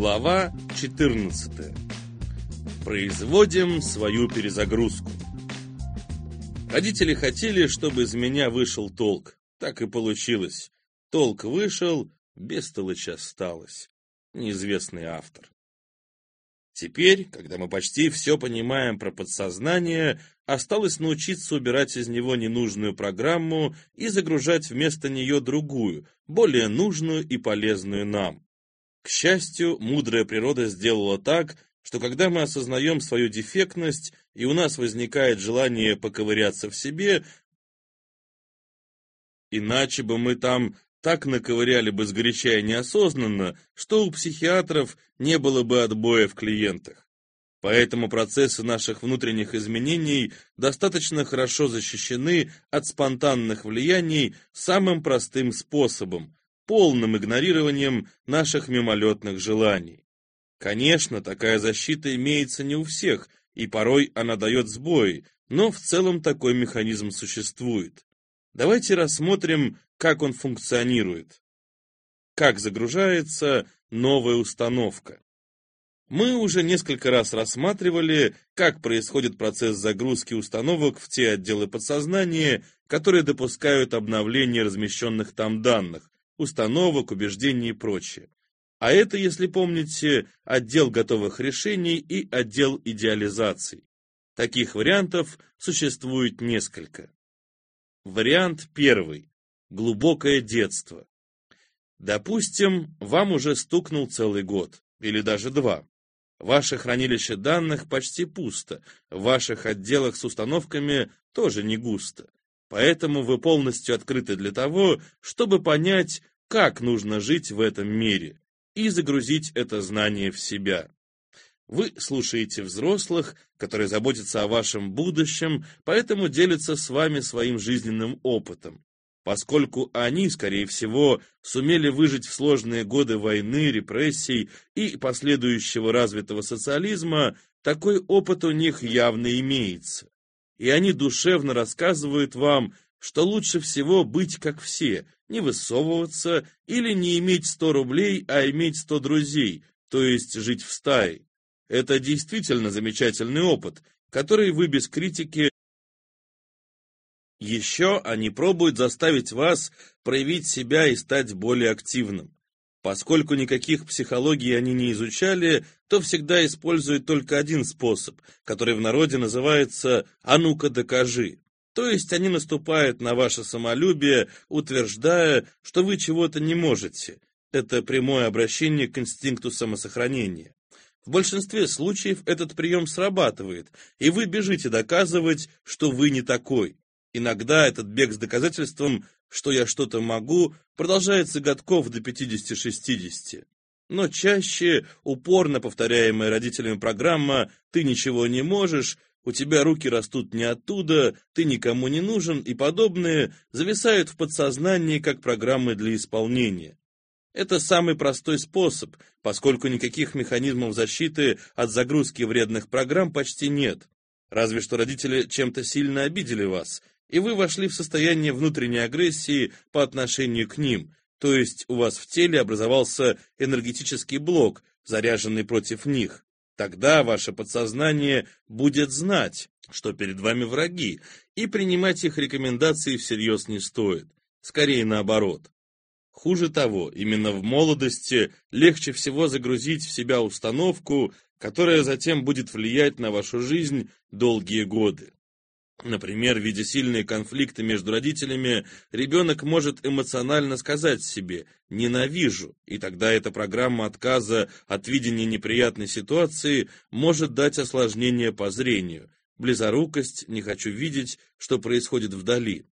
Глава 14. Производим свою перезагрузку. Родители хотели, чтобы из меня вышел толк. Так и получилось. Толк вышел, без толыча осталось. Неизвестный автор. Теперь, когда мы почти все понимаем про подсознание, осталось научиться убирать из него ненужную программу и загружать вместо нее другую, более нужную и полезную нам. К счастью, мудрая природа сделала так, что когда мы осознаем свою дефектность и у нас возникает желание поковыряться в себе, иначе бы мы там так наковыряли бы сгоряча и неосознанно, что у психиатров не было бы отбоя в клиентах. Поэтому процессы наших внутренних изменений достаточно хорошо защищены от спонтанных влияний самым простым способом – полным игнорированием наших мимолетных желаний. Конечно, такая защита имеется не у всех, и порой она дает сбои, но в целом такой механизм существует. Давайте рассмотрим, как он функционирует. Как загружается новая установка. Мы уже несколько раз рассматривали, как происходит процесс загрузки установок в те отделы подсознания, которые допускают обновление размещенных там данных, установок, убеждений и прочее. А это, если помните, отдел готовых решений и отдел идеализаций. Таких вариантов существует несколько. Вариант первый. Глубокое детство. Допустим, вам уже стукнул целый год, или даже два. Ваше хранилище данных почти пусто, в ваших отделах с установками тоже не густо. Поэтому вы полностью открыты для того, чтобы понять, как нужно жить в этом мире, и загрузить это знание в себя. Вы слушаете взрослых, которые заботятся о вашем будущем, поэтому делятся с вами своим жизненным опытом. Поскольку они, скорее всего, сумели выжить в сложные годы войны, репрессий и последующего развитого социализма, такой опыт у них явно имеется. И они душевно рассказывают вам, что лучше всего быть как все, не высовываться или не иметь 100 рублей, а иметь 100 друзей, то есть жить в стае. Это действительно замечательный опыт, который вы без критики еще они пробуют заставить вас проявить себя и стать более активным. Поскольку никаких психологий они не изучали, то всегда используют только один способ, который в народе называется «а ну-ка докажи». То есть они наступают на ваше самолюбие, утверждая, что вы чего-то не можете. Это прямое обращение к инстинкту самосохранения. В большинстве случаев этот прием срабатывает, и вы бежите доказывать, что вы не такой. Иногда этот бег с доказательством, что я что-то могу, продолжается годков до 50-60. Но чаще упорно повторяемая родителями программа «ты ничего не можешь», «у тебя руки растут не оттуда», «ты никому не нужен» и подобные зависают в подсознании как программы для исполнения. Это самый простой способ, поскольку никаких механизмов защиты от загрузки вредных программ почти нет. Разве что родители чем-то сильно обидели вас, и вы вошли в состояние внутренней агрессии по отношению к ним, то есть у вас в теле образовался энергетический блок, заряженный против них. Тогда ваше подсознание будет знать, что перед вами враги, и принимать их рекомендации всерьез не стоит. Скорее наоборот. Хуже того, именно в молодости легче всего загрузить в себя установку, которая затем будет влиять на вашу жизнь долгие годы. Например, видя сильные конфликты между родителями, ребенок может эмоционально сказать себе «ненавижу», и тогда эта программа отказа от видения неприятной ситуации может дать осложнение по зрению, близорукость, не хочу видеть, что происходит вдали.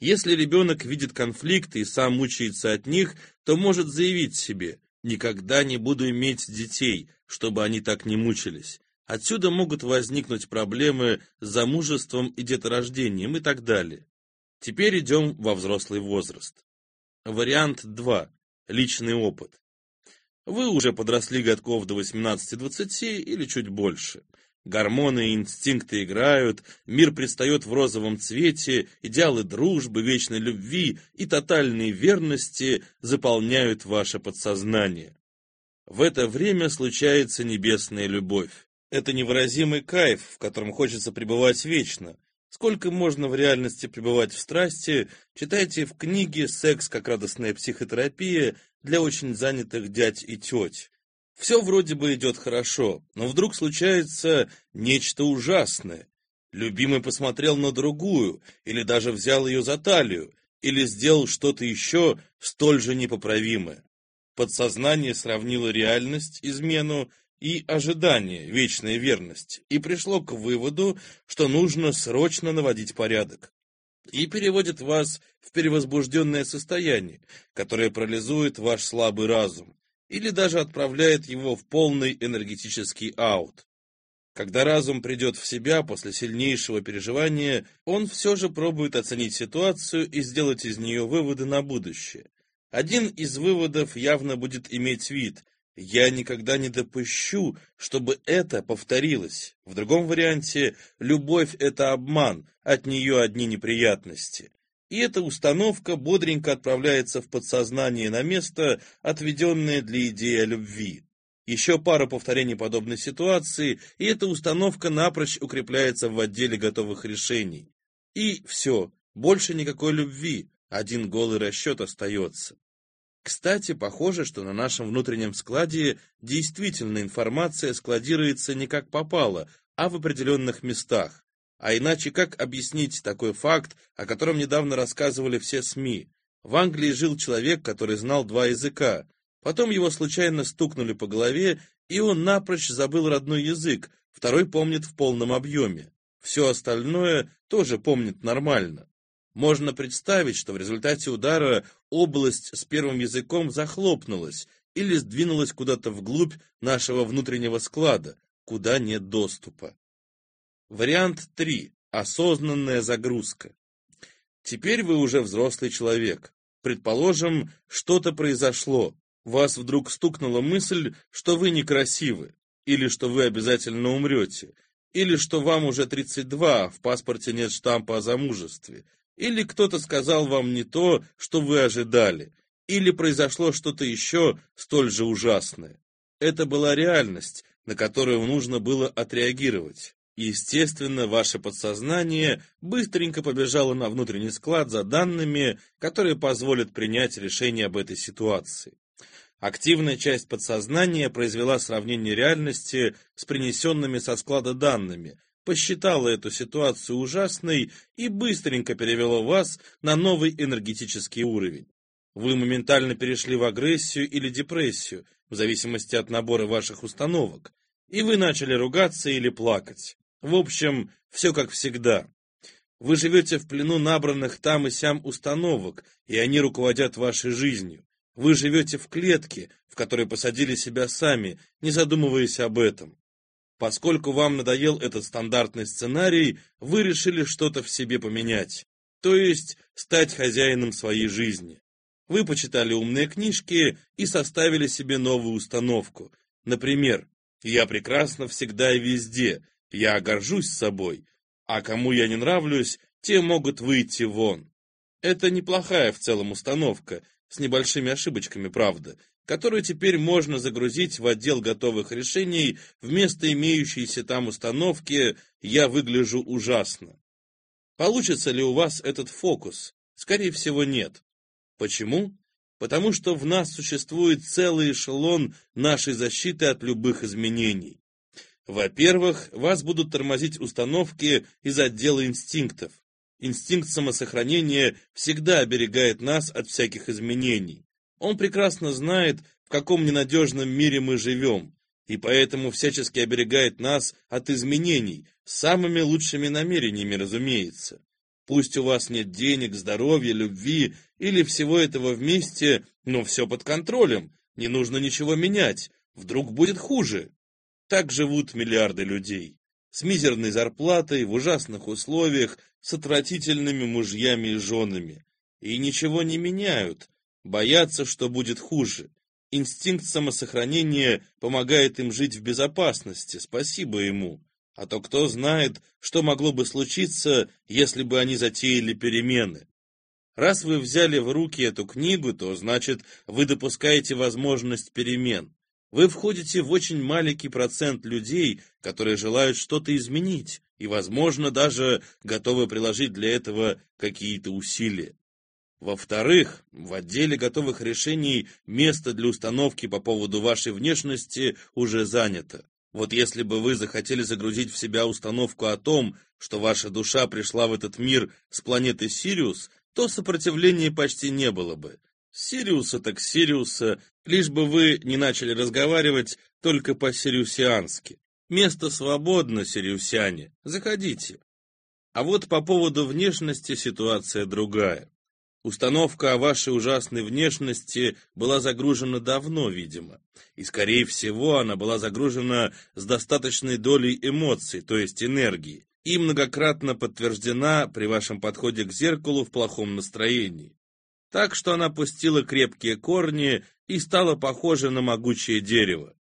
Если ребенок видит конфликты и сам мучается от них, то может заявить себе «никогда не буду иметь детей, чтобы они так не мучились». Отсюда могут возникнуть проблемы с замужеством и деторождением и так далее. Теперь идем во взрослый возраст. Вариант 2. Личный опыт. Вы уже подросли годков до 18-20 или чуть больше. Гормоны и инстинкты играют, мир предстает в розовом цвете, идеалы дружбы, вечной любви и тотальной верности заполняют ваше подсознание. В это время случается небесная любовь. Это невыразимый кайф, в котором хочется пребывать вечно. Сколько можно в реальности пребывать в страсти, читайте в книге «Секс как радостная психотерапия» для очень занятых дядь и теть. Все вроде бы идет хорошо, но вдруг случается нечто ужасное. Любимый посмотрел на другую, или даже взял ее за талию, или сделал что-то еще столь же непоправимое. Подсознание сравнило реальность, измену, и ожидание вечной верности, и пришло к выводу, что нужно срочно наводить порядок. И переводит вас в перевозбужденное состояние, которое парализует ваш слабый разум, или даже отправляет его в полный энергетический аут. Когда разум придет в себя после сильнейшего переживания, он все же пробует оценить ситуацию и сделать из нее выводы на будущее. Один из выводов явно будет иметь вид «я никогда не допущу, чтобы это повторилось». В другом варианте «любовь – это обман, от нее одни неприятности». И эта установка бодренько отправляется в подсознание на место, отведенное для идеи о любви. Еще пара повторений подобной ситуации, и эта установка напрочь укрепляется в отделе готовых решений. И все, больше никакой любви, один голый расчет остается. Кстати, похоже, что на нашем внутреннем складе действительно информация складируется не как попало, а в определенных местах. А иначе как объяснить такой факт, о котором недавно рассказывали все СМИ? В Англии жил человек, который знал два языка, Потом его случайно стукнули по голове, и он напрочь забыл родной язык, второй помнит в полном объеме. Все остальное тоже помнит нормально. Можно представить, что в результате удара область с первым языком захлопнулась или сдвинулась куда-то вглубь нашего внутреннего склада, куда нет доступа. Вариант 3. Осознанная загрузка. Теперь вы уже взрослый человек. Предположим, что-то произошло, вас вдруг стукнула мысль, что вы некрасивы, или что вы обязательно умрете, или что вам уже 32, а в паспорте нет штампа о замужестве, или кто-то сказал вам не то, что вы ожидали, или произошло что-то еще столь же ужасное. Это была реальность, на которую нужно было отреагировать. Естественно, ваше подсознание быстренько побежало на внутренний склад за данными, которые позволят принять решение об этой ситуации. Активная часть подсознания произвела сравнение реальности с принесенными со склада данными, посчитала эту ситуацию ужасной и быстренько перевела вас на новый энергетический уровень. Вы моментально перешли в агрессию или депрессию, в зависимости от набора ваших установок, и вы начали ругаться или плакать. В общем, все как всегда. Вы живете в плену набранных там и сям установок, и они руководят вашей жизнью. Вы живете в клетке, в которой посадили себя сами, не задумываясь об этом. Поскольку вам надоел этот стандартный сценарий, вы решили что-то в себе поменять, то есть стать хозяином своей жизни. Вы почитали умные книжки и составили себе новую установку. Например, «Я прекрасно всегда и везде», «Я горжусь собой», а кому я не нравлюсь, те могут выйти вон. Это неплохая в целом установка, с небольшими ошибочками, правда, которую теперь можно загрузить в отдел готовых решений вместо имеющейся там установки «я выгляжу ужасно». Получится ли у вас этот фокус? Скорее всего, нет. Почему? Потому что в нас существует целый эшелон нашей защиты от любых изменений. Во-первых, вас будут тормозить установки из отдела инстинктов. Инстинкт самосохранения всегда оберегает нас от всяких изменений. Он прекрасно знает, в каком ненадежном мире мы живем, и поэтому всячески оберегает нас от изменений, самыми лучшими намерениями, разумеется. Пусть у вас нет денег, здоровья, любви или всего этого вместе, но все под контролем, не нужно ничего менять, вдруг будет хуже. Так живут миллиарды людей с мизерной зарплатой, в ужасных условиях, с отвратительными мужьями и женами. И ничего не меняют, боятся, что будет хуже. Инстинкт самосохранения помогает им жить в безопасности, спасибо ему. А то кто знает, что могло бы случиться, если бы они затеяли перемены. Раз вы взяли в руки эту книгу, то значит, вы допускаете возможность перемен. Вы входите в очень маленький процент людей, которые желают что-то изменить и, возможно, даже готовы приложить для этого какие-то усилия. Во-вторых, в отделе готовых решений место для установки по поводу вашей внешности уже занято. Вот если бы вы захотели загрузить в себя установку о том, что ваша душа пришла в этот мир с планеты Сириус, то сопротивления почти не было бы. Сириуса так Сириуса, лишь бы вы не начали разговаривать только по-сириусиански. Место свободно, сириусяне, заходите. А вот по поводу внешности ситуация другая. Установка о вашей ужасной внешности была загружена давно, видимо, и, скорее всего, она была загружена с достаточной долей эмоций, то есть энергии, и многократно подтверждена при вашем подходе к зеркалу в плохом настроении. Так что она пустила крепкие корни и стала похожа на могучее дерево.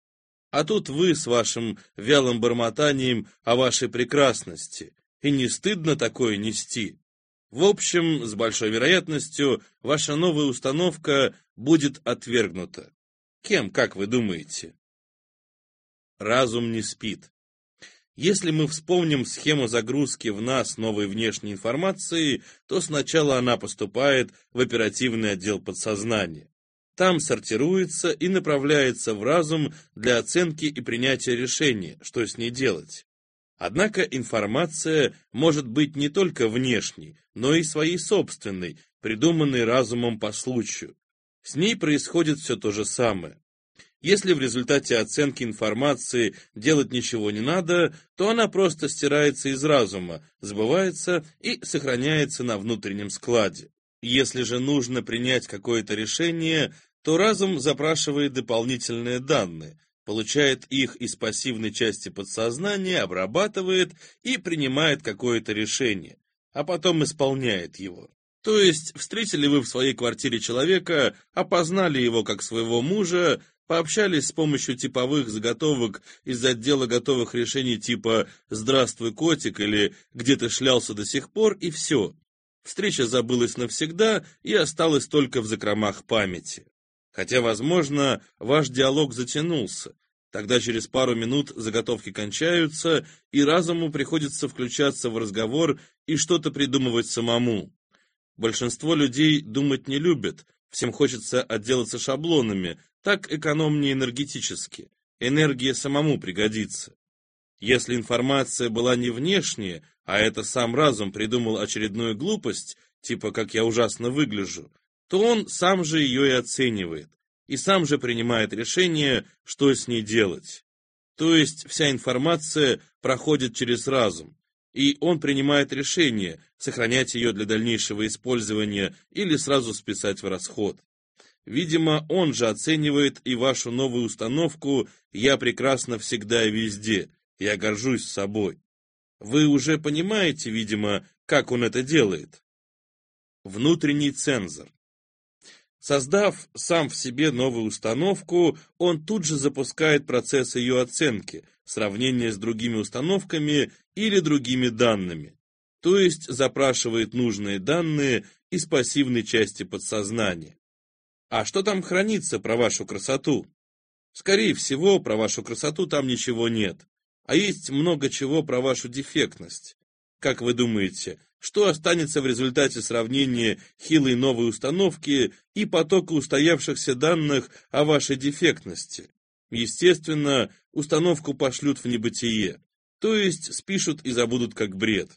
А тут вы с вашим вялым бормотанием о вашей прекрасности, и не стыдно такое нести. В общем, с большой вероятностью, ваша новая установка будет отвергнута. Кем, как вы думаете? Разум не спит. Если мы вспомним схему загрузки в нас новой внешней информации, то сначала она поступает в оперативный отдел подсознания. Там сортируется и направляется в разум для оценки и принятия решения, что с ней делать. Однако информация может быть не только внешней, но и своей собственной, придуманной разумом по случаю. С ней происходит все то же самое. Если в результате оценки информации делать ничего не надо, то она просто стирается из разума, забывается и сохраняется на внутреннем складе. Если же нужно принять какое-то решение, то разум запрашивает дополнительные данные, получает их из пассивной части подсознания, обрабатывает и принимает какое-то решение, а потом исполняет его. То есть, встретили вы в своей квартире человека, опознали его как своего мужа, пообщались с помощью типовых заготовок из отдела готовых решений типа «Здравствуй, котик» или «Где ты шлялся до сих пор» и все. Встреча забылась навсегда и осталась только в закромах памяти. Хотя, возможно, ваш диалог затянулся. Тогда через пару минут заготовки кончаются, и разуму приходится включаться в разговор и что-то придумывать самому. Большинство людей думать не любят, всем хочется отделаться шаблонами, так экономнее энергетически. Энергия самому пригодится. Если информация была не внешняя, а это сам разум придумал очередную глупость, типа «как я ужасно выгляжу», то он сам же ее и оценивает, и сам же принимает решение, что с ней делать. То есть вся информация проходит через разум, и он принимает решение, сохранять ее для дальнейшего использования или сразу списать в расход. Видимо, он же оценивает и вашу новую установку «Я прекрасно всегда и везде, я горжусь собой». Вы уже понимаете, видимо, как он это делает. Внутренний цензор. Создав сам в себе новую установку, он тут же запускает процесс ее оценки, сравнения с другими установками или другими данными, то есть запрашивает нужные данные из пассивной части подсознания. А что там хранится про вашу красоту? Скорее всего, про вашу красоту там ничего нет, а есть много чего про вашу дефектность. Как вы думаете, что останется в результате сравнения хилой новой установки и потока устоявшихся данных о вашей дефектности. Естественно, установку пошлют в небытие, то есть спишут и забудут как бред.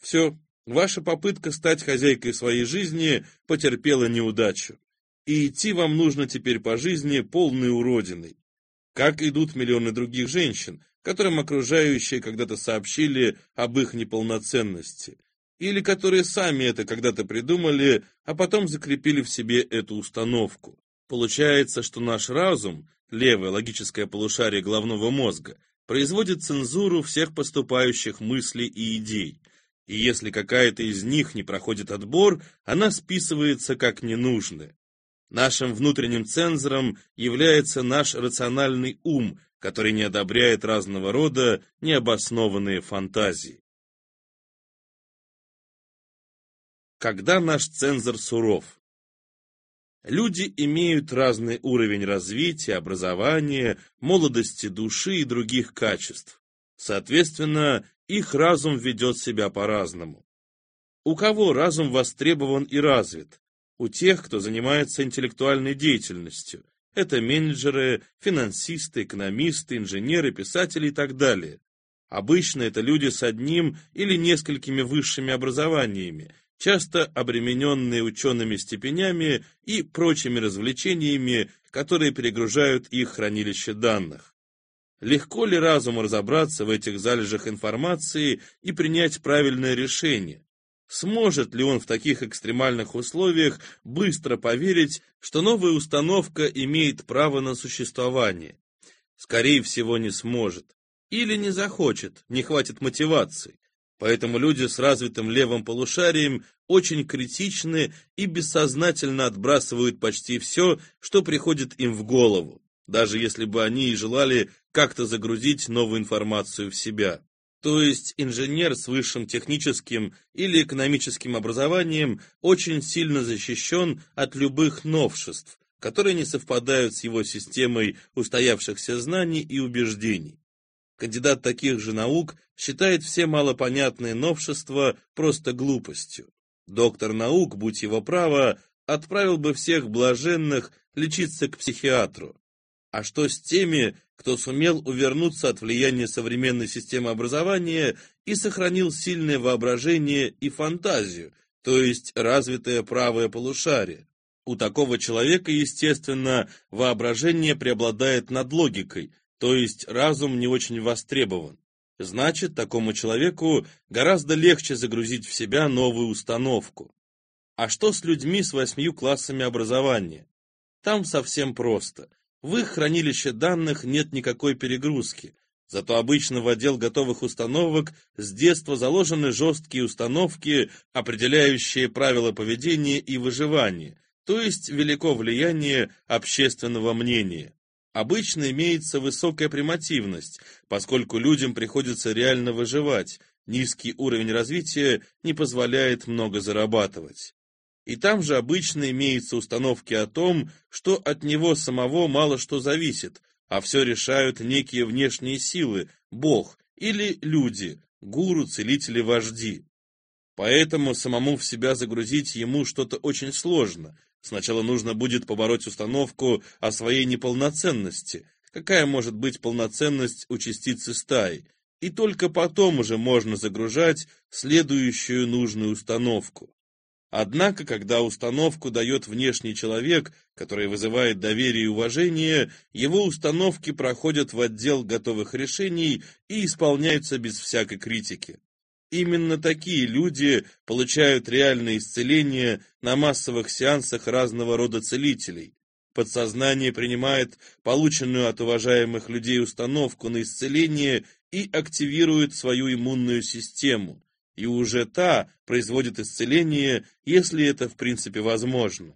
Все, ваша попытка стать хозяйкой своей жизни потерпела неудачу. И идти вам нужно теперь по жизни полной уродиной. Как идут миллионы других женщин, которым окружающие когда-то сообщили об их неполноценности или которые сами это когда-то придумали, а потом закрепили в себе эту установку. Получается, что наш разум, левое логическое полушарие головного мозга, производит цензуру всех поступающих мыслей и идей, и если какая-то из них не проходит отбор, она списывается как ненужная. Нашим внутренним цензором является наш рациональный ум, который не одобряет разного рода необоснованные фантазии. Когда наш цензор суров. Люди имеют разный уровень развития, образования, молодости души и других качеств. Соответственно, их разум ведет себя по-разному. У кого разум востребован и развит? У тех, кто занимается интеллектуальной деятельностью. Это менеджеры, финансисты, экономисты, инженеры, писатели и так далее. Обычно это люди с одним или несколькими высшими образованиями, часто обремененные учеными степенями и прочими развлечениями, которые перегружают их хранилище данных. Легко ли разуму разобраться в этих залежах информации и принять правильное решение? Сможет ли он в таких экстремальных условиях быстро поверить, что новая установка имеет право на существование? Скорее всего, не сможет. Или не захочет, не хватит мотивации. Поэтому люди с развитым левым полушарием очень критичны и бессознательно отбрасывают почти все, что приходит им в голову, даже если бы они и желали как-то загрузить новую информацию в себя. То есть инженер с высшим техническим или экономическим образованием очень сильно защищен от любых новшеств, которые не совпадают с его системой устоявшихся знаний и убеждений. Кандидат таких же наук считает все малопонятные новшества просто глупостью. Доктор наук, будь его право, отправил бы всех блаженных лечиться к психиатру. А что с теми, кто сумел увернуться от влияния современной системы образования и сохранил сильное воображение и фантазию, то есть развитое правое полушарие? У такого человека, естественно, воображение преобладает над логикой, то есть разум не очень востребован. Значит, такому человеку гораздо легче загрузить в себя новую установку. А что с людьми с восьмью классами образования? Там совсем просто. В их хранилище данных нет никакой перегрузки, зато обычно в отдел готовых установок с детства заложены жесткие установки, определяющие правила поведения и выживания, то есть велико влияние общественного мнения. Обычно имеется высокая примативность, поскольку людям приходится реально выживать, низкий уровень развития не позволяет много зарабатывать. И там же обычно имеются установки о том, что от него самого мало что зависит, а все решают некие внешние силы, Бог или люди, гуру, целители, вожди. Поэтому самому в себя загрузить ему что-то очень сложно, Сначала нужно будет побороть установку о своей неполноценности. Какая может быть полноценность у частицы стаи? И только потом уже можно загружать следующую нужную установку. Однако, когда установку дает внешний человек, который вызывает доверие и уважение, его установки проходят в отдел готовых решений и исполняются без всякой критики. Именно такие люди получают реальное исцеление на массовых сеансах разного рода целителей. Подсознание принимает полученную от уважаемых людей установку на исцеление и активирует свою иммунную систему. И уже та производит исцеление, если это в принципе возможно.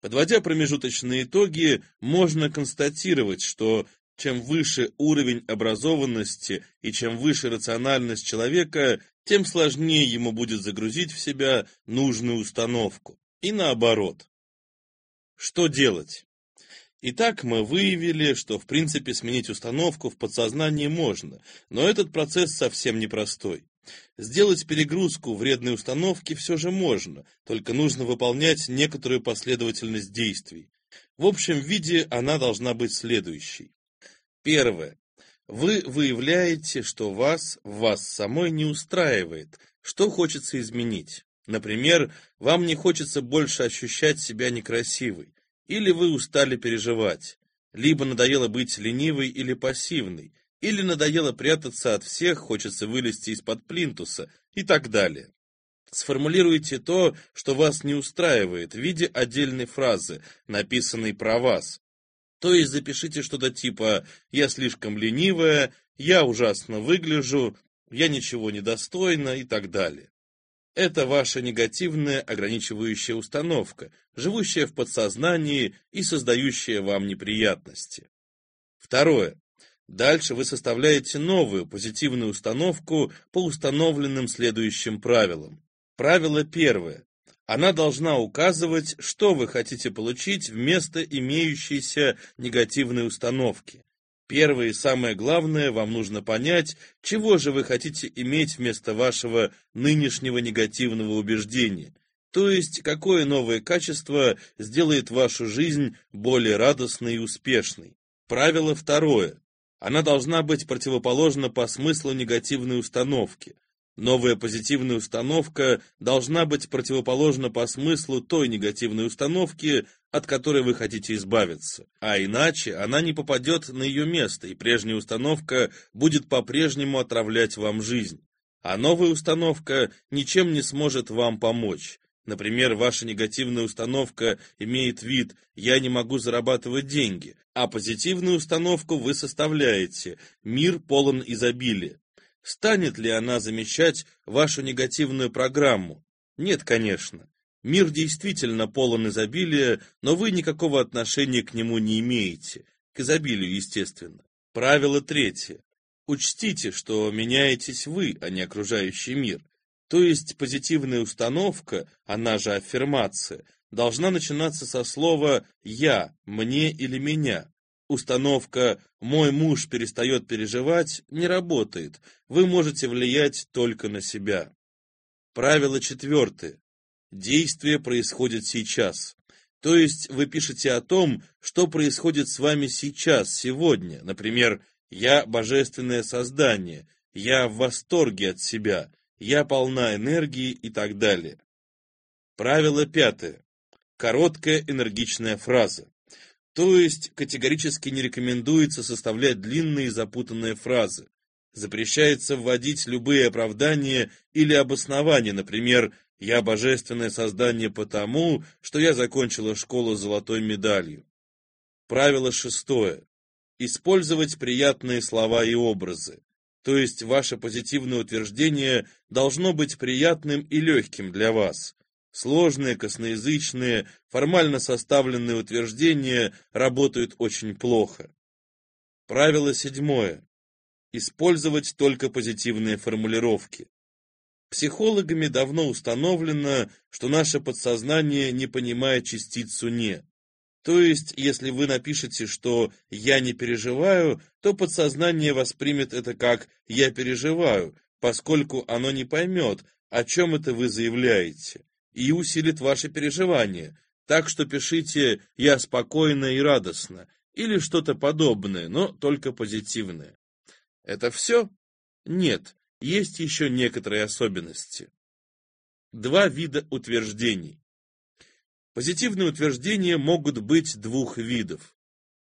Подводя промежуточные итоги, можно констатировать, что чем выше уровень образованности и чем выше рациональность человека, тем сложнее ему будет загрузить в себя нужную установку. И наоборот. Что делать? Итак, мы выявили, что в принципе сменить установку в подсознании можно, но этот процесс совсем непростой. Сделать перегрузку вредной установки все же можно, только нужно выполнять некоторую последовательность действий. В общем виде она должна быть следующей. Первое. Вы выявляете, что вас, вас самой не устраивает, что хочется изменить. Например, вам не хочется больше ощущать себя некрасивой, или вы устали переживать, либо надоело быть ленивой или пассивной, или надоело прятаться от всех, хочется вылезти из-под плинтуса и так далее. Сформулируйте то, что вас не устраивает, в виде отдельной фразы, написанной про вас, то есть запишите что-то типа «я слишком ленивая», «я ужасно выгляжу», «я ничего не достойна» и так далее. Это ваша негативная ограничивающая установка, живущая в подсознании и создающая вам неприятности. Второе. Дальше вы составляете новую позитивную установку по установленным следующим правилам. Правило первое. Она должна указывать, что вы хотите получить вместо имеющейся негативной установки. Первое и самое главное, вам нужно понять, чего же вы хотите иметь вместо вашего нынешнего негативного убеждения. То есть, какое новое качество сделает вашу жизнь более радостной и успешной. Правило второе. Она должна быть противоположна по смыслу негативной установки. Новая позитивная установка должна быть противоположна по смыслу той негативной установки, от которой вы хотите избавиться. А иначе она не попадет на ее место, и прежняя установка будет по-прежнему отравлять вам жизнь. А новая установка ничем не сможет вам помочь. Например, ваша негативная установка имеет вид «я не могу зарабатывать деньги», а позитивную установку вы составляете «мир полон изобилия». Станет ли она замещать вашу негативную программу? Нет, конечно. Мир действительно полон изобилия, но вы никакого отношения к нему не имеете. К изобилию, естественно. Правило третье. Учтите, что меняетесь вы, а не окружающий мир. То есть позитивная установка, она же аффирмация, должна начинаться со слова «я», «мне» или «меня». Установка «мой муж перестает переживать» не работает. Вы можете влиять только на себя. Правило четвертое. Действие происходит сейчас. То есть вы пишете о том, что происходит с вами сейчас, сегодня. Например, «Я божественное создание», «Я в восторге от себя», «Я полна энергии» и так далее. Правило пятое. Короткая энергичная фраза. То есть категорически не рекомендуется составлять длинные запутанные фразы. Запрещается вводить любые оправдания или обоснования, например, «Я божественное создание потому, что я закончила школу с золотой медалью». Правило шестое. Использовать приятные слова и образы. То есть ваше позитивное утверждение должно быть приятным и легким для вас. Сложные, косноязычные, формально составленные утверждения работают очень плохо. Правило седьмое. Использовать только позитивные формулировки. Психологами давно установлено, что наше подсознание не понимает частицу «не». То есть, если вы напишете, что «я не переживаю», то подсознание воспримет это как «я переживаю», поскольку оно не поймет, о чем это вы заявляете и усилит ваши переживания. Так что пишите «я спокойно и радостно» или что-то подобное, но только позитивное. Это все? Нет, есть еще некоторые особенности. Два вида утверждений. Позитивные утверждения могут быть двух видов.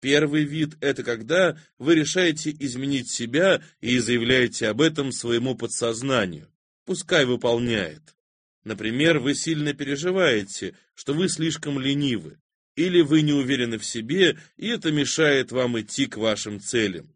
Первый вид – это когда вы решаете изменить себя и заявляете об этом своему подсознанию. Пускай выполняет. Например, вы сильно переживаете, что вы слишком ленивы, или вы не уверены в себе, и это мешает вам идти к вашим целям.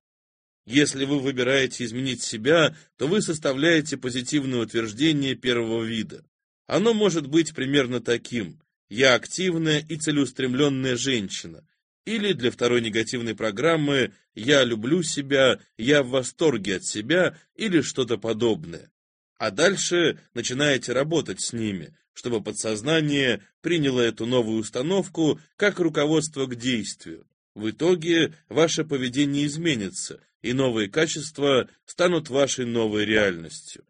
Если вы выбираете изменить себя, то вы составляете позитивное утверждение первого вида. Оно может быть примерно таким «Я активная и целеустремленная женщина», или для второй негативной программы «Я люблю себя», «Я в восторге от себя» или что-то подобное. А дальше начинаете работать с ними, чтобы подсознание приняло эту новую установку как руководство к действию. В итоге ваше поведение изменится, и новые качества станут вашей новой реальностью.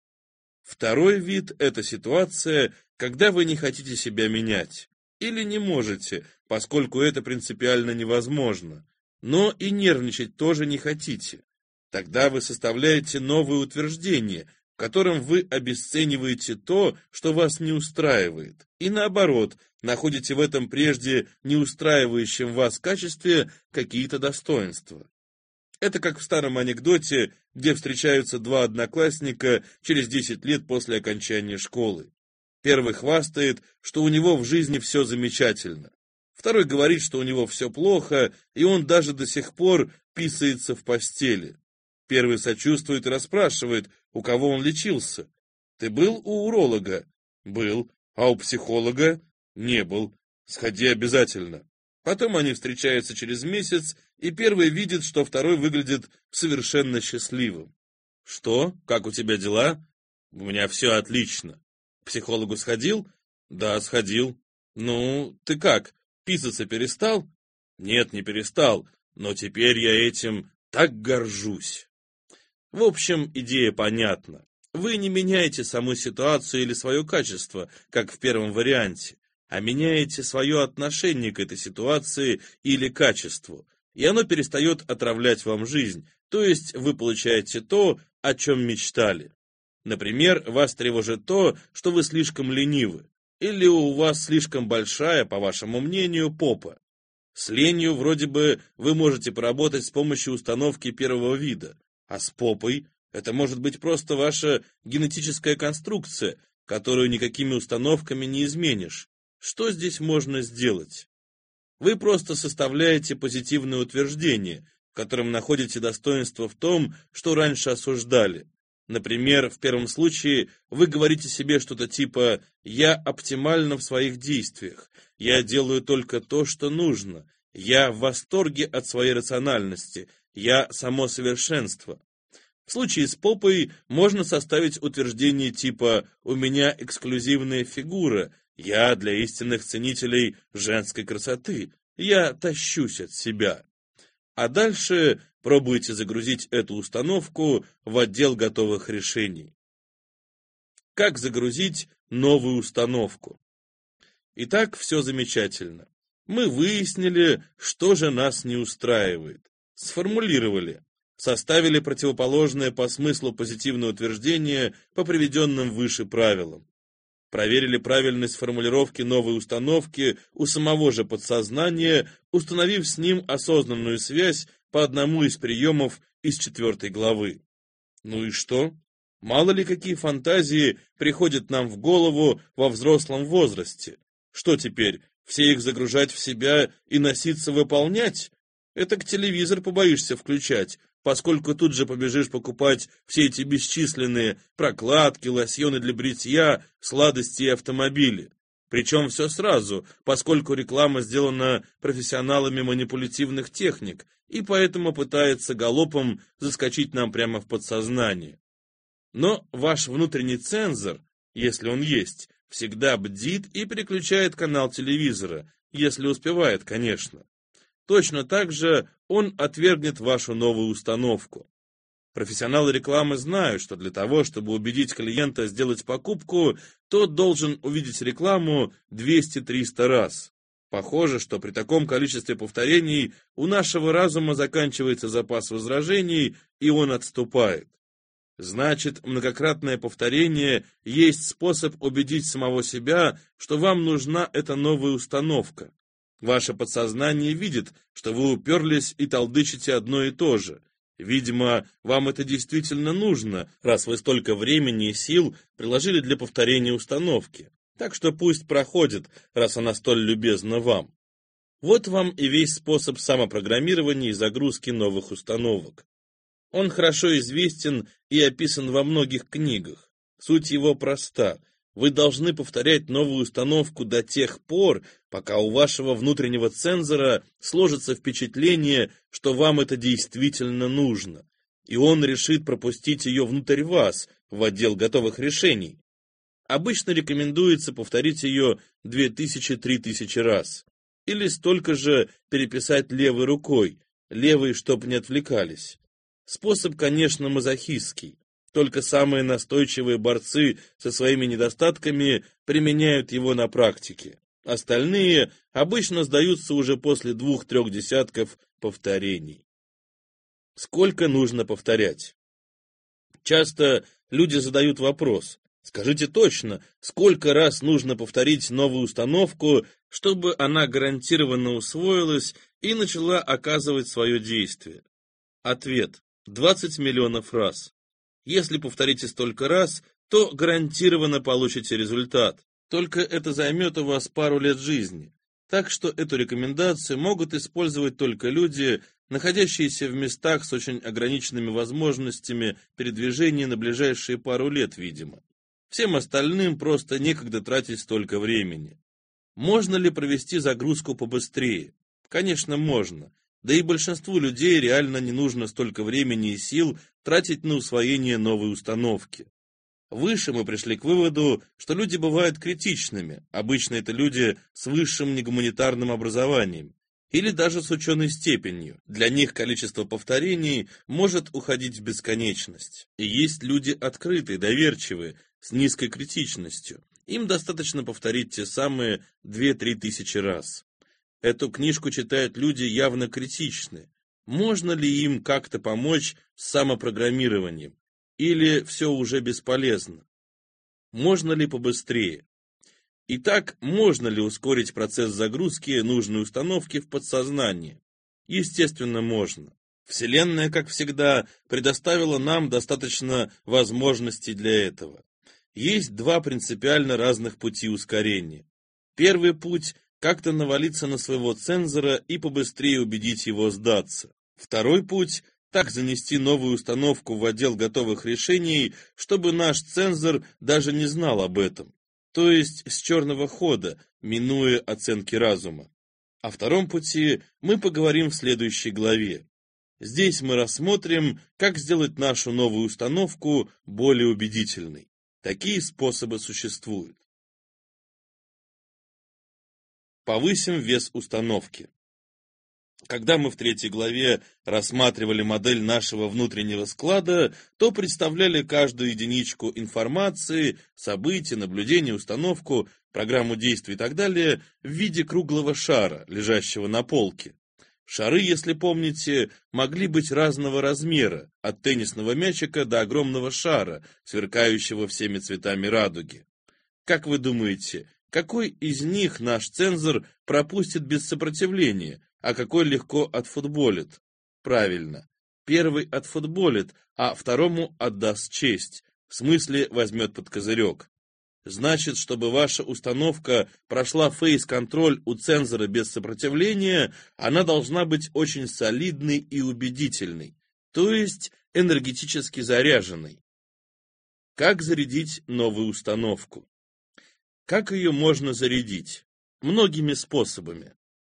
Второй вид – это ситуация, когда вы не хотите себя менять. Или не можете, поскольку это принципиально невозможно. Но и нервничать тоже не хотите. Тогда вы составляете новые утверждения, которым вы обесцениваете то, что вас не устраивает, и наоборот, находите в этом прежде не устраивающем вас качестве какие-то достоинства. Это как в старом анекдоте, где встречаются два одноклассника через 10 лет после окончания школы. Первый хвастает, что у него в жизни все замечательно. Второй говорит, что у него все плохо, и он даже до сих пор писается в постели. Первый сочувствует и расспрашивает, у кого он лечился. Ты был у уролога? Был. А у психолога? Не был. Сходи обязательно. Потом они встречаются через месяц, и первый видит, что второй выглядит совершенно счастливым. Что? Как у тебя дела? У меня все отлично. К психологу сходил? Да, сходил. Ну, ты как, писаться перестал? Нет, не перестал, но теперь я этим так горжусь. В общем, идея понятна. Вы не меняете саму ситуацию или свое качество, как в первом варианте, а меняете свое отношение к этой ситуации или качеству, и оно перестает отравлять вам жизнь, то есть вы получаете то, о чем мечтали. Например, вас тревожит то, что вы слишком ленивы, или у вас слишком большая, по вашему мнению, попа. С ленью вроде бы вы можете поработать с помощью установки первого вида, а с попой это может быть просто ваша генетическая конструкция, которую никакими установками не изменишь. Что здесь можно сделать? Вы просто составляете позитивное утверждение, в котором находите достоинство в том, что раньше осуждали. Например, в первом случае вы говорите себе что-то типа «я оптимально в своих действиях», «я делаю только то, что нужно», «я в восторге от своей рациональности», «я само совершенство». В случае с попой можно составить утверждение типа «у меня эксклюзивная фигура», «я для истинных ценителей женской красоты», «я тащусь от себя». А дальше пробуйте загрузить эту установку в отдел готовых решений. Как загрузить новую установку? Итак, все замечательно. Мы выяснили, что же нас не устраивает. Сформулировали составили противоположное по смыслу позитивное утверждение по приведенным выше правилам. Проверили правильность формулировки новой установки у самого же подсознания, установив с ним осознанную связь по одному из приемов из четвертой главы. Ну и что? Мало ли какие фантазии приходят нам в голову во взрослом возрасте. Что теперь, все их загружать в себя и носиться выполнять? Это к телевизор побоишься включать, поскольку тут же побежишь покупать все эти бесчисленные прокладки, лосьоны для бритья, сладости и автомобили. Причем все сразу, поскольку реклама сделана профессионалами манипулятивных техник, и поэтому пытается галопом заскочить нам прямо в подсознание. Но ваш внутренний цензор, если он есть, всегда бдит и переключает канал телевизора, если успевает, конечно. Точно так же он отвергнет вашу новую установку. Профессионалы рекламы знают, что для того, чтобы убедить клиента сделать покупку, тот должен увидеть рекламу 200-300 раз. Похоже, что при таком количестве повторений у нашего разума заканчивается запас возражений, и он отступает. Значит, многократное повторение есть способ убедить самого себя, что вам нужна эта новая установка. Ваше подсознание видит, что вы уперлись и толдычите одно и то же. Видимо, вам это действительно нужно, раз вы столько времени и сил приложили для повторения установки. Так что пусть проходит, раз она столь любезна вам. Вот вам и весь способ самопрограммирования и загрузки новых установок. Он хорошо известен и описан во многих книгах. Суть его проста. Вы должны повторять новую установку до тех пор, пока у вашего внутреннего цензора сложится впечатление, что вам это действительно нужно, и он решит пропустить ее внутрь вас, в отдел готовых решений. Обычно рекомендуется повторить ее 2000-3000 раз, или столько же переписать левой рукой, левой, чтоб не отвлекались. Способ, конечно, мазохистский. Только самые настойчивые борцы со своими недостатками применяют его на практике. Остальные обычно сдаются уже после двух-трех десятков повторений. Сколько нужно повторять? Часто люди задают вопрос, скажите точно, сколько раз нужно повторить новую установку, чтобы она гарантированно усвоилась и начала оказывать свое действие? Ответ – 20 миллионов раз. Если повторите столько раз, то гарантированно получите результат. Только это займет у вас пару лет жизни. Так что эту рекомендацию могут использовать только люди, находящиеся в местах с очень ограниченными возможностями передвижения на ближайшие пару лет, видимо. Всем остальным просто некогда тратить столько времени. Можно ли провести загрузку побыстрее? Конечно, можно. Да и большинству людей реально не нужно столько времени и сил тратить на усвоение новой установки. Выше мы пришли к выводу, что люди бывают критичными, обычно это люди с высшим негуманитарным образованием, или даже с ученой степенью. Для них количество повторений может уходить в бесконечность. И есть люди открытые, доверчивые, с низкой критичностью. Им достаточно повторить те самые 2-3 тысячи раз. Эту книжку читают люди явно критичны. Можно ли им как-то помочь с самопрограммированием? Или все уже бесполезно? Можно ли побыстрее? Итак, можно ли ускорить процесс загрузки нужной установки в подсознание? Естественно, можно. Вселенная, как всегда, предоставила нам достаточно возможностей для этого. Есть два принципиально разных пути ускорения. Первый путь – как-то навалиться на своего цензора и побыстрее убедить его сдаться. Второй путь так занести новую установку в отдел готовых решений, чтобы наш цензор даже не знал об этом, то есть с черного хода, минуя оценки разума. О втором пути мы поговорим в следующей главе. Здесь мы рассмотрим, как сделать нашу новую установку более убедительной. Такие способы существуют. Повысим вес установки. Когда мы в третьей главе рассматривали модель нашего внутреннего склада, то представляли каждую единичку информации, события, наблюдения, установку, программу действий и так далее в виде круглого шара, лежащего на полке. Шары, если помните, могли быть разного размера, от теннисного мячика до огромного шара, сверкающего всеми цветами радуги. Как вы думаете, какой из них наш цензор пропустит без сопротивления, а какой легко отфутболит. Правильно. Первый отфутболит, а второму отдаст честь. В смысле возьмет под козырек. Значит, чтобы ваша установка прошла фейс-контроль у цензора без сопротивления, она должна быть очень солидной и убедительной, то есть энергетически заряженной. Как зарядить новую установку? Как ее можно зарядить? Многими способами.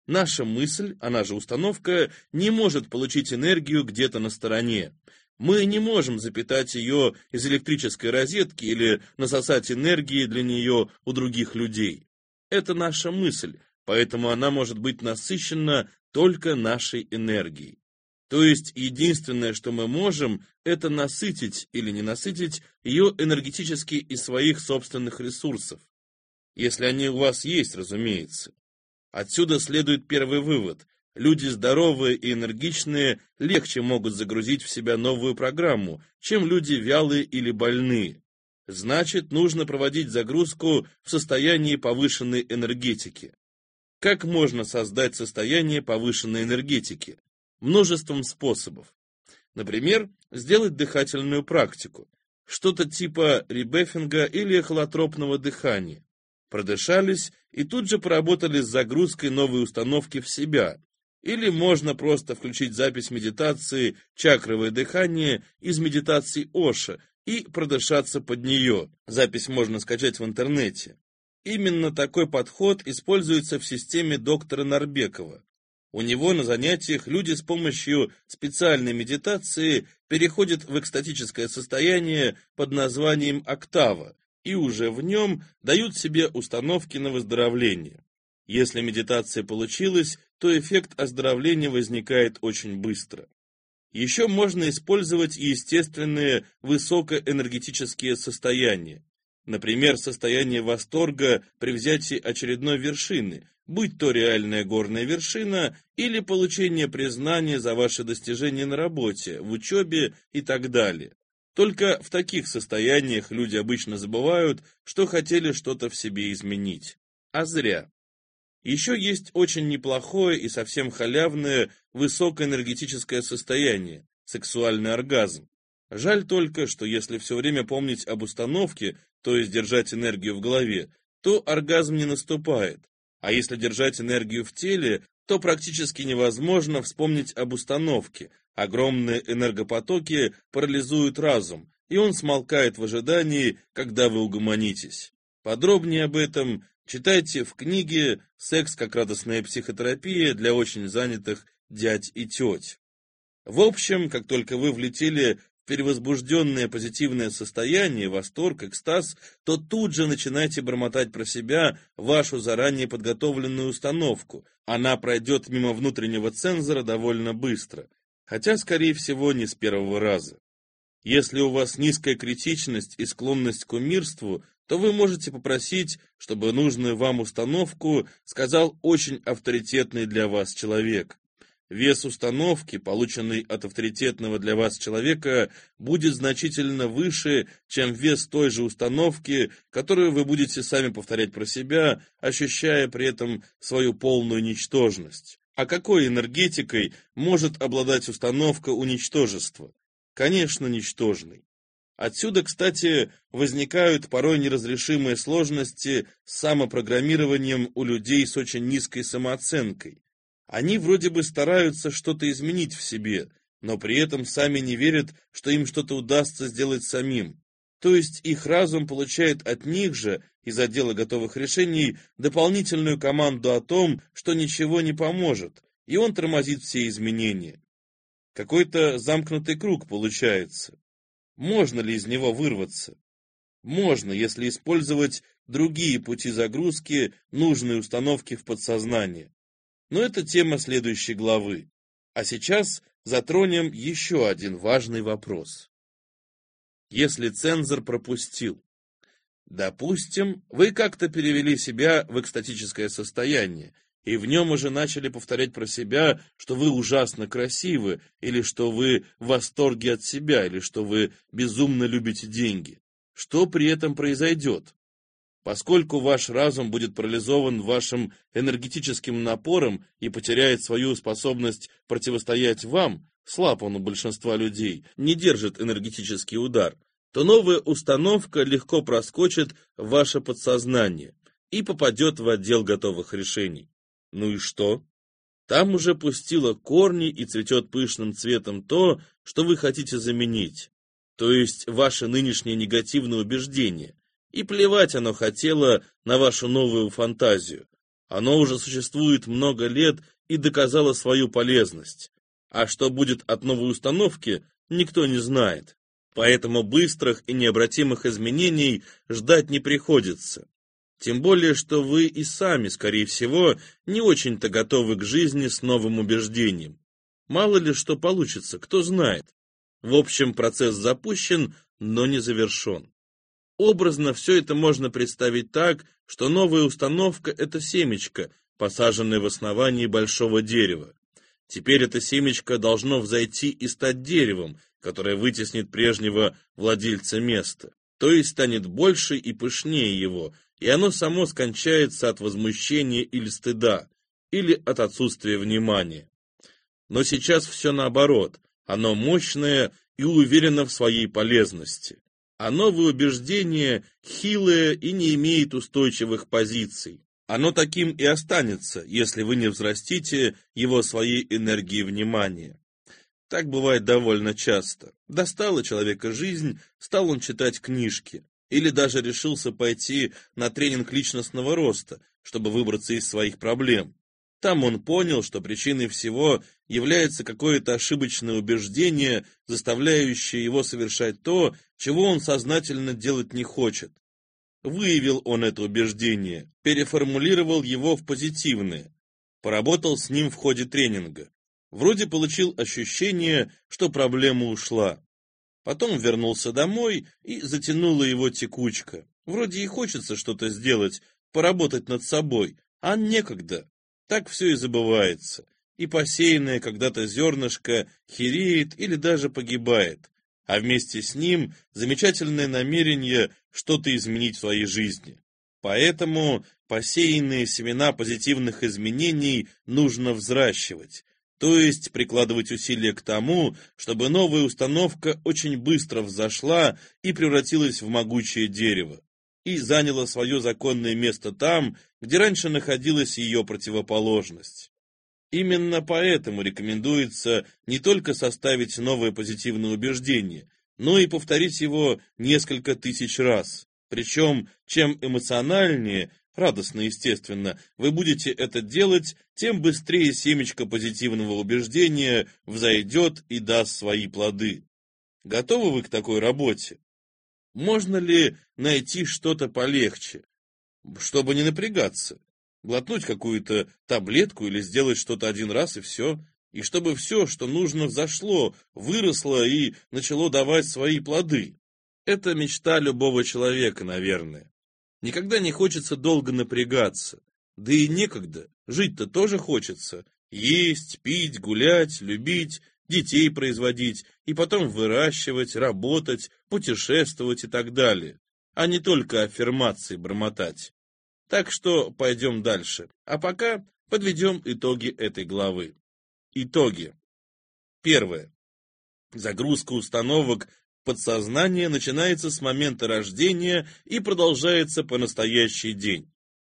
Наша мысль, она же установка, не может получить энергию где-то на стороне. Мы не можем запитать ее из электрической розетки или насосать энергии для нее у других людей. Это наша мысль, поэтому она может быть насыщена только нашей энергией. То есть единственное, что мы можем, это насытить или не насытить ее энергетически из своих собственных ресурсов. Если они у вас есть, разумеется. Отсюда следует первый вывод. Люди здоровые и энергичные легче могут загрузить в себя новую программу, чем люди вялые или больные. Значит, нужно проводить загрузку в состоянии повышенной энергетики. Как можно создать состояние повышенной энергетики? Множеством способов. Например, сделать дыхательную практику, что-то типа ребефинга или холотропного дыхания продышались и тут же поработали с загрузкой новой установки в себя. Или можно просто включить запись медитации «Чакровое дыхание» из медитации Оша и продышаться под нее. Запись можно скачать в интернете. Именно такой подход используется в системе доктора Нарбекова. У него на занятиях люди с помощью специальной медитации переходят в экстатическое состояние под названием «Октава», и уже в нем дают себе установки на выздоровление. Если медитация получилась, то эффект оздоровления возникает очень быстро. Еще можно использовать естественные высокоэнергетические состояния. Например, состояние восторга при взятии очередной вершины, будь то реальная горная вершина или получение признания за ваши достижения на работе, в учебе и так далее. Только в таких состояниях люди обычно забывают, что хотели что-то в себе изменить. А зря. Еще есть очень неплохое и совсем халявное высокоэнергетическое состояние – сексуальный оргазм. Жаль только, что если все время помнить об установке, то есть держать энергию в голове, то оргазм не наступает. А если держать энергию в теле, то практически невозможно вспомнить об установке, Огромные энергопотоки парализуют разум, и он смолкает в ожидании, когда вы угомонитесь. Подробнее об этом читайте в книге «Секс как радостная психотерапия для очень занятых дядь и теть». В общем, как только вы влетели в перевозбужденное позитивное состояние, восторг, экстаз, то тут же начинайте бормотать про себя вашу заранее подготовленную установку. Она пройдет мимо внутреннего цензора довольно быстро, хотя, скорее всего, не с первого раза. Если у вас низкая критичность и склонность к умирству, то вы можете попросить, чтобы нужную вам установку сказал очень авторитетный для вас человек. Вес установки, полученный от авторитетного для вас человека, будет значительно выше, чем вес той же установки, которую вы будете сами повторять про себя, ощущая при этом свою полную ничтожность. А какой энергетикой может обладать установка уничтожества? Конечно, ничтожной. Отсюда, кстати, возникают порой неразрешимые сложности с самопрограммированием у людей с очень низкой самооценкой. Они вроде бы стараются что-то изменить в себе, но при этом сами не верят, что им что-то удастся сделать самим. То есть их разум получает от них же, из отдела готовых решений, дополнительную команду о том, что ничего не поможет, и он тормозит все изменения. Какой-то замкнутый круг получается. Можно ли из него вырваться? Можно, если использовать другие пути загрузки нужной установки в подсознание. Но это тема следующей главы. А сейчас затронем еще один важный вопрос. Если цензор пропустил, допустим, вы как-то перевели себя в экстатическое состояние, и в нем уже начали повторять про себя, что вы ужасно красивы, или что вы в восторге от себя, или что вы безумно любите деньги. Что при этом произойдет? Поскольку ваш разум будет парализован вашим энергетическим напором и потеряет свою способность противостоять вам, слаб он у большинства людей, не держит энергетический удар, то новая установка легко проскочит в ваше подсознание и попадет в отдел готовых решений. Ну и что? Там уже пустило корни и цветет пышным цветом то, что вы хотите заменить, то есть ваше нынешнее негативное убеждение. И плевать оно хотело на вашу новую фантазию. Оно уже существует много лет и доказало свою полезность. А что будет от новой установки, никто не знает. Поэтому быстрых и необратимых изменений ждать не приходится. Тем более, что вы и сами, скорее всего, не очень-то готовы к жизни с новым убеждением. Мало ли что получится, кто знает. В общем, процесс запущен, но не завершен. Образно все это можно представить так, что новая установка – это семечко, посаженное в основании большого дерева. Теперь это семечко должно взойти и стать деревом, которое вытеснит прежнего владельца места, то есть станет больше и пышнее его, и оно само скончается от возмущения или стыда, или от отсутствия внимания. Но сейчас все наоборот, оно мощное и уверено в своей полезности. А новое убеждение хилое и не имеет устойчивых позиций. Оно таким и останется, если вы не взрастите его своей энергией внимания. Так бывает довольно часто. Достала человека жизнь, стал он читать книжки или даже решился пойти на тренинг личностного роста, чтобы выбраться из своих проблем. Там он понял, что причиной всего является какое-то ошибочное убеждение, заставляющее его совершать то, чего он сознательно делать не хочет. Выявил он это убеждение, переформулировал его в позитивное, поработал с ним в ходе тренинга. Вроде получил ощущение, что проблема ушла. Потом вернулся домой и затянула его текучка. Вроде и хочется что-то сделать, поработать над собой, а некогда. Так все и забывается. И посеянное когда-то зернышко хереет или даже погибает, а вместе с ним замечательное намерение что-то изменить в своей жизни. Поэтому посеянные семена позитивных изменений нужно взращивать, то есть прикладывать усилия к тому, чтобы новая установка очень быстро взошла и превратилась в могучее дерево, и заняла свое законное место там, где раньше находилась ее противоположность. Именно поэтому рекомендуется не только составить новое позитивное убеждение, но и повторить его несколько тысяч раз. Причем, чем эмоциональнее радостно, естественно, вы будете это делать, тем быстрее семечко позитивного убеждения взойдет и даст свои плоды. Готовы вы к такой работе? Можно ли найти что-то полегче, чтобы не напрягаться? Глотнуть какую-то таблетку или сделать что-то один раз и все? И чтобы все, что нужно, взошло, выросло и начало давать свои плоды? Это мечта любого человека, наверное. Никогда не хочется долго напрягаться. Да и некогда. Жить-то тоже хочется. Есть, пить, гулять, любить, детей производить, и потом выращивать, работать, путешествовать и так далее, а не только аффирмации бормотать. Так что пойдем дальше, а пока подведем итоги этой главы. Итоги. Первое. Загрузка установок подсознания начинается с момента рождения и продолжается по настоящий день.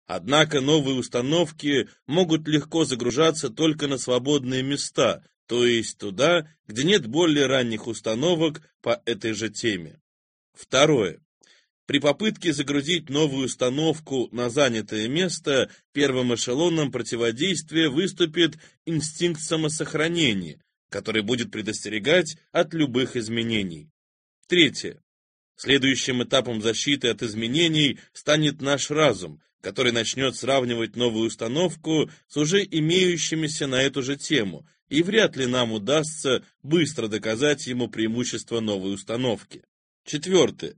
Однако новые установки могут легко загружаться только на свободные места, то есть туда, где нет более ранних установок по этой же теме. Второе. При попытке загрузить новую установку на занятое место первым эшелоном противодействия выступит инстинкт самосохранения, который будет предостерегать от любых изменений. Третье. Следующим этапом защиты от изменений станет наш разум, который начнет сравнивать новую установку с уже имеющимися на эту же тему, и вряд ли нам удастся быстро доказать ему преимущество новой установки. Четвертое.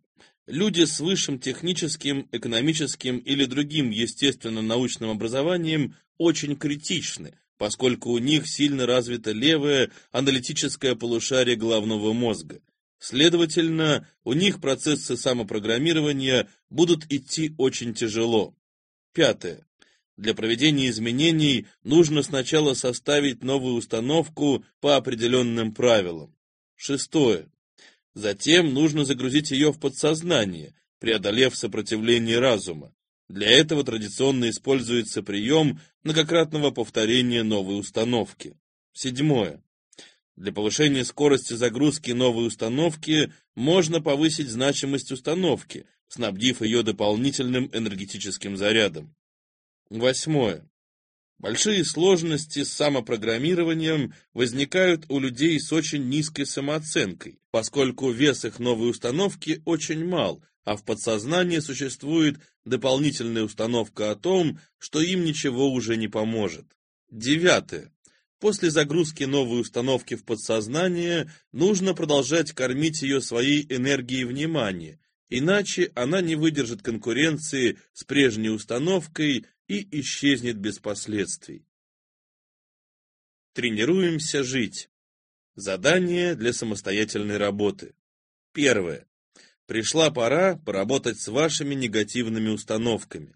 Люди с высшим техническим, экономическим или другим естественно-научным образованием очень критичны, поскольку у них сильно развито левое аналитическое полушарие головного мозга. Следовательно, у них процессы самопрограммирования будут идти очень тяжело. Пятое. Для проведения изменений нужно сначала составить новую установку по определенным правилам. Шестое. Затем нужно загрузить ее в подсознание, преодолев сопротивление разума. Для этого традиционно используется прием многократного повторения новой установки. Седьмое. Для повышения скорости загрузки новой установки можно повысить значимость установки, снабдив ее дополнительным энергетическим зарядом. Восьмое. Большие сложности с самопрограммированием возникают у людей с очень низкой самооценкой, поскольку вес их новой установки очень мал, а в подсознании существует дополнительная установка о том, что им ничего уже не поможет. Девятое. После загрузки новой установки в подсознание нужно продолжать кормить ее своей энергией внимания, иначе она не выдержит конкуренции с прежней установкой и исчезнет без последствий. Тренируемся жить. Задание для самостоятельной работы. Первое. Пришла пора поработать с вашими негативными установками.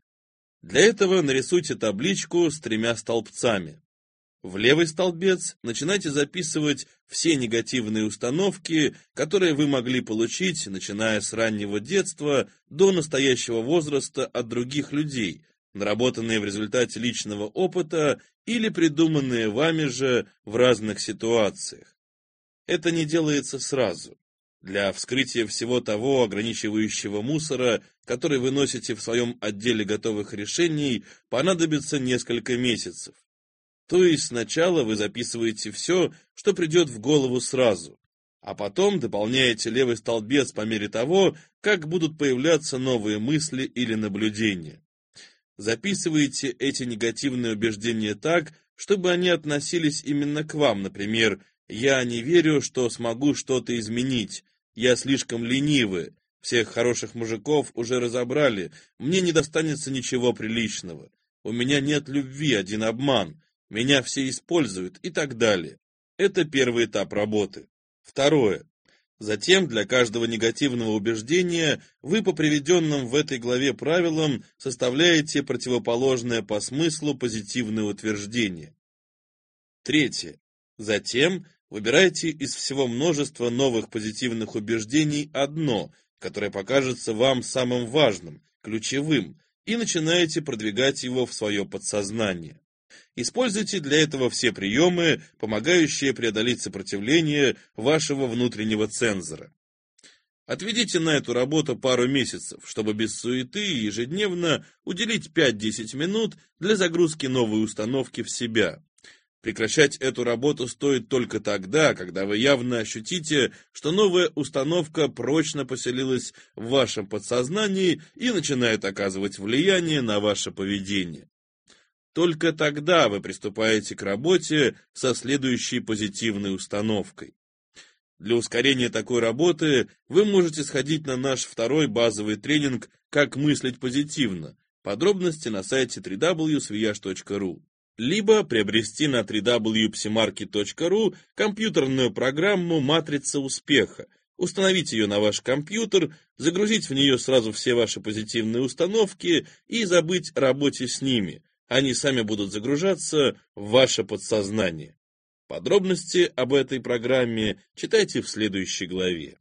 Для этого нарисуйте табличку с тремя столбцами. В левый столбец начинайте записывать все негативные установки, которые вы могли получить, начиная с раннего детства до настоящего возраста от других людей, наработанные в результате личного опыта или придуманные вами же в разных ситуациях. Это не делается сразу. Для вскрытия всего того ограничивающего мусора, который вы носите в своем отделе готовых решений, понадобится несколько месяцев. То есть сначала вы записываете все, что придет в голову сразу, а потом дополняете левый столбец по мере того, как будут появляться новые мысли или наблюдения. Записывайте эти негативные убеждения так, чтобы они относились именно к вам. Например, «Я не верю, что смогу что-то изменить. Я слишком ленивый. Всех хороших мужиков уже разобрали. Мне не достанется ничего приличного. У меня нет любви, один обман. Меня все используют» и так далее. Это первый этап работы. Второе. Затем для каждого негативного убеждения вы по приведенным в этой главе правилам составляете противоположное по смыслу позитивное утверждение. Третье. Затем выбирайте из всего множества новых позитивных убеждений одно, которое покажется вам самым важным, ключевым, и начинаете продвигать его в свое подсознание. Используйте для этого все приемы, помогающие преодолеть сопротивление вашего внутреннего цензора. Отведите на эту работу пару месяцев, чтобы без суеты и ежедневно уделить 5-10 минут для загрузки новой установки в себя. Прекращать эту работу стоит только тогда, когда вы явно ощутите, что новая установка прочно поселилась в вашем подсознании и начинает оказывать влияние на ваше поведение. Только тогда вы приступаете к работе со следующей позитивной установкой. Для ускорения такой работы вы можете сходить на наш второй базовый тренинг «Как мыслить позитивно». Подробности на сайте www.sviyash.ru либо приобрести на www.psimarket.ru компьютерную программу «Матрица успеха», установить ее на ваш компьютер, загрузить в нее сразу все ваши позитивные установки и забыть о работе с ними. Они сами будут загружаться в ваше подсознание. Подробности об этой программе читайте в следующей главе.